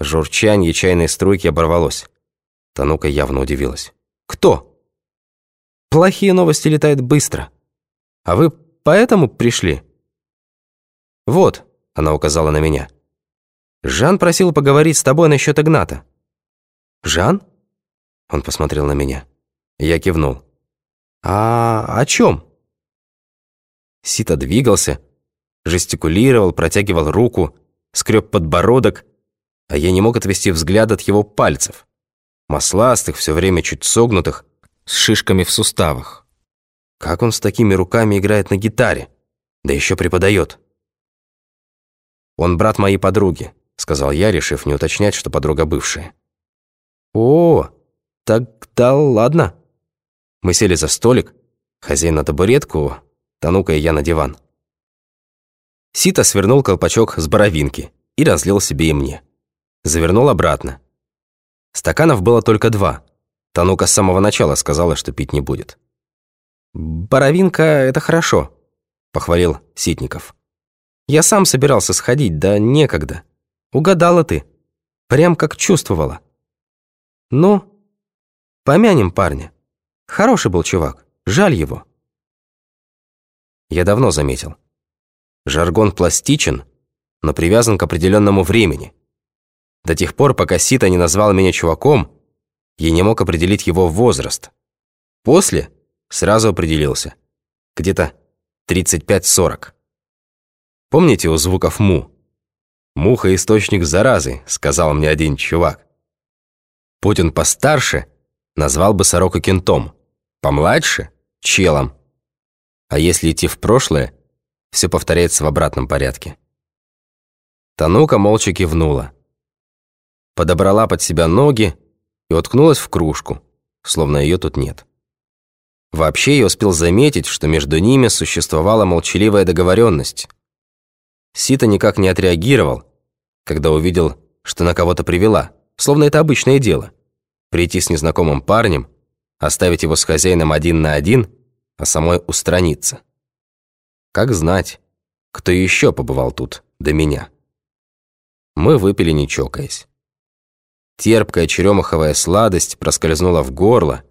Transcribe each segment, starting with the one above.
Журчанье чайной струйки оборвалось. Танука явно удивилась. «Кто?» «Плохие новости летают быстро. А вы поэтому пришли?» «Вот», — она указала на меня. «Жан просил поговорить с тобой насчет Игната». «Жан?» Он посмотрел на меня. Я кивнул. «А о чем?» Сита двигался, жестикулировал, протягивал руку, скреб подбородок, а я не мог отвести взгляд от его пальцев, масластых, все время чуть согнутых, с шишками в суставах. Как он с такими руками играет на гитаре, да еще преподает? «Он брат моей подруги», — сказал я, решив не уточнять, что подруга бывшая. «О, тогда ладно». Мы сели за столик, хозяин на табуретку, Танука и я на диван. Сита свернул колпачок с боровинки и разлил себе и мне. Завернул обратно. Стаканов было только два. Танука с самого начала сказала, что пить не будет. «Боровинка — это хорошо», — похвалил Ситников. «Я сам собирался сходить, да некогда. Угадала ты. Прям как чувствовала. Ну, помянем парня. Хороший был чувак, жаль его». Я давно заметил. Жаргон пластичен, но привязан к определенному времени. До тех пор, пока Сита не назвал меня чуваком, я не мог определить его возраст. После сразу определился. Где-то 35-40. Помните у звуков «му»? «Муха – источник заразы», – сказал мне один чувак. Путин постарше назвал бы сороку кентом, помладше – челом. А если идти в прошлое, все повторяется в обратном порядке. Танука молча кивнула. Подобрала под себя ноги и уткнулась в кружку, словно ее тут нет. Вообще я успел заметить, что между ними существовала молчаливая договоренность. Сита никак не отреагировал, когда увидел, что на кого-то привела, словно это обычное дело. Прийти с незнакомым парнем, оставить его с хозяином один на один – а самой устраниться. Как знать, кто еще побывал тут до меня. Мы выпили не чокаясь. Терпкая черемаховая сладость проскользнула в горло,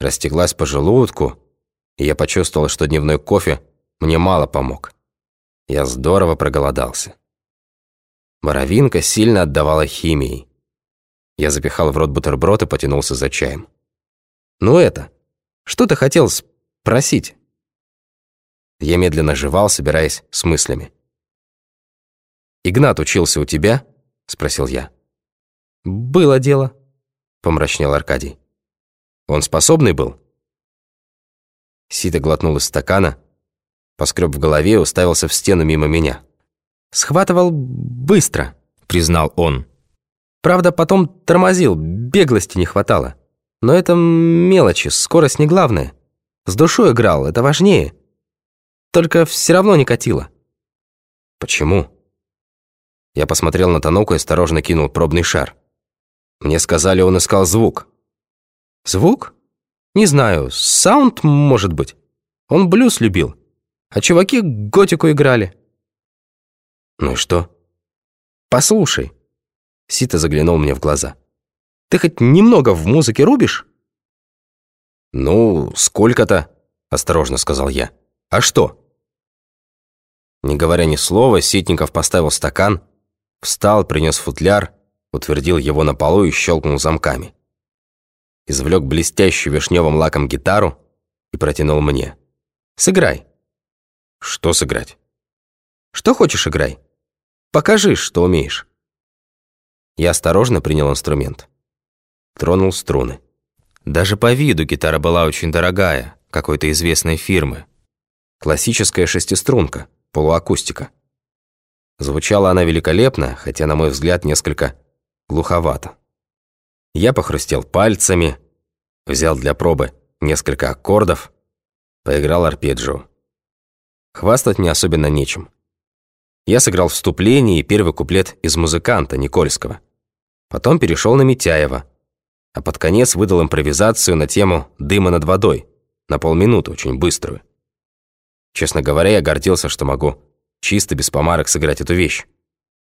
растеклась по желудку, и я почувствовал, что дневной кофе мне мало помог. Я здорово проголодался. Боровинка сильно отдавала химией. Я запихал в рот бутерброд и потянулся за чаем. «Ну это, что ты хотел Просить. Я медленно жевал, собираясь с мыслями. «Игнат учился у тебя?» — спросил я. «Было дело», — помрачнел Аркадий. «Он способный был?» Сита глотнул из стакана, поскреб в голове и уставился в стену мимо меня. «Схватывал быстро», — признал он. «Правда, потом тормозил, беглости не хватало. Но это мелочи, скорость не главное». С душой играл, это важнее. Только все равно не катило. Почему? Я посмотрел на Таноку и осторожно кинул пробный шар. Мне сказали, он искал звук. Звук? Не знаю, саунд, может быть. Он блюз любил. А чуваки готику играли. Ну и что? Послушай. Сита заглянул мне в глаза. Ты хоть немного в музыке рубишь? «Ну, сколько-то», — осторожно сказал я. «А что?» Не говоря ни слова, Ситников поставил стакан, встал, принес футляр, утвердил его на полу и щелкнул замками. Извлек блестящую вишневым лаком гитару и протянул мне. «Сыграй». «Что сыграть?» «Что хочешь, играй. Покажи, что умеешь». Я осторожно принял инструмент. Тронул струны. Даже по виду гитара была очень дорогая, какой-то известной фирмы. Классическая шестиструнка, полуакустика. Звучала она великолепно, хотя, на мой взгляд, несколько глуховато. Я похрустел пальцами, взял для пробы несколько аккордов, поиграл арпеджио. Хвастать мне особенно нечем. Я сыграл вступление и первый куплет из «Музыканта» Никольского. Потом перешел на Митяева – а под конец выдал импровизацию на тему «Дыма над водой» на полминуты, очень быструю. Честно говоря, я гордился, что могу чисто без помарок сыграть эту вещь.